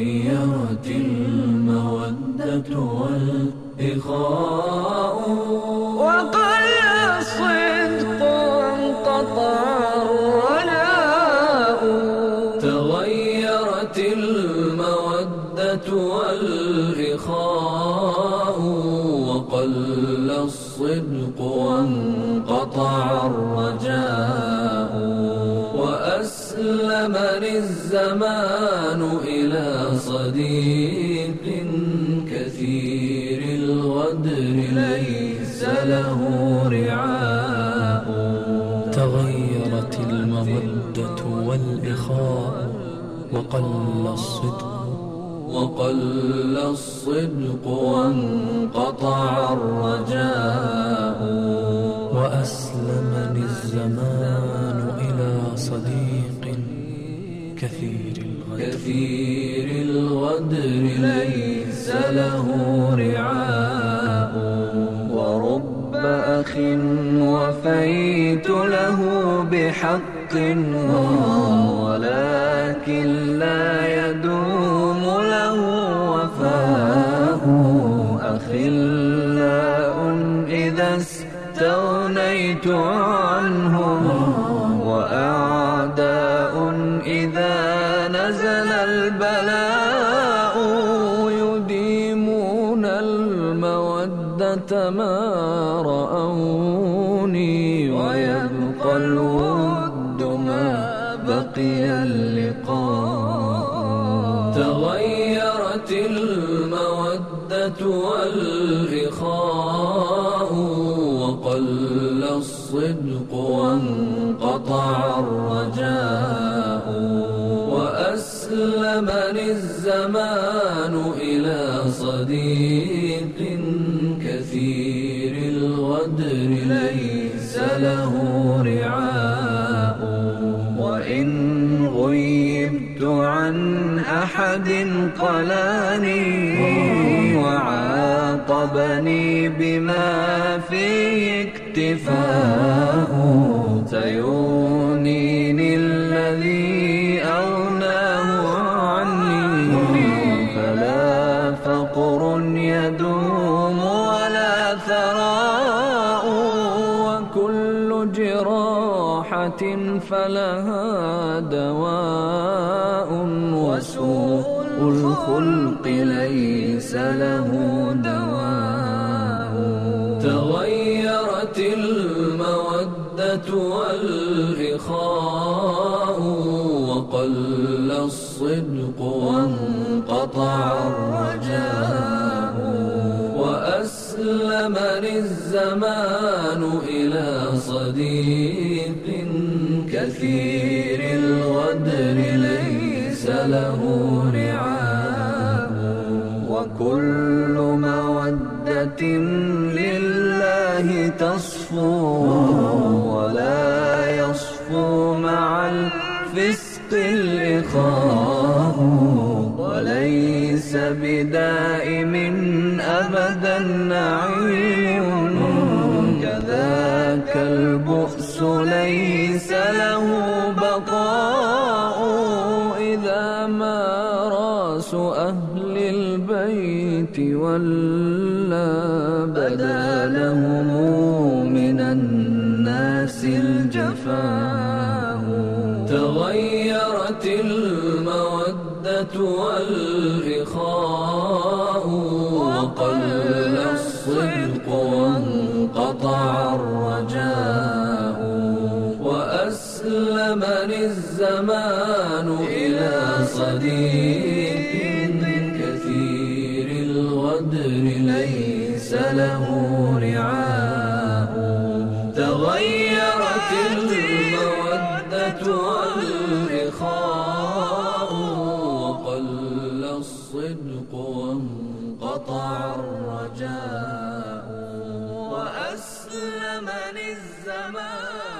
تغيرت المودة والإخاء. وقل الصدق انقطع الرجاء تغيرت المودة والإخاء وقل الصدق وانقطع الرجاء. وأسلمني الزمان إلى صديق كثير الغدر ليس له رعاء. تغيرت المودة والإخاء وقل الصدق. وقل الصدق وانقطع الرجاء. وأسلمني الزمان إلى صديق كثير الغدر. كثير الغدر ليس له رعاء ورب أخ وفيت له بحق ولكن لا يدوم له وفاء. أخلاء إذا استغنيت عنهم نزل البلاء يديمون المودة ما رأوني ويبقى الود ما بقي اللقاء تغيرت المودة والإخاء وقل الصدق الزمان إلى صديق كثير الغدر ليس له رعاء. وإن غيبت عن أحد قلاني وعاقبني بما فيه اكتفاء. فلها دواء وسوء الخلق ليس له دواء. تغيرت المودة والإخاء وقل الصدق وانقطع الرجاء. وأسلمني الزمان إلى صديق كثير الغدر ليس له رعاء وكل مودة لله تصفو ولا يصفو مع الفسق الإخاء. وليس بدائم أبدا نعيم. كذاك البؤس ليس له بقاء إذا ما راس أهل البيت ولا بدا لهم من الناس الجفاء تغيرت المودة والإخاء وقل أسلمني الزمان إلى صديق كثير الغدر ليس له رعاء تغيرت المودة والرخاء وقل الصدق وانقطع الرجاء. وأسلمني الزمان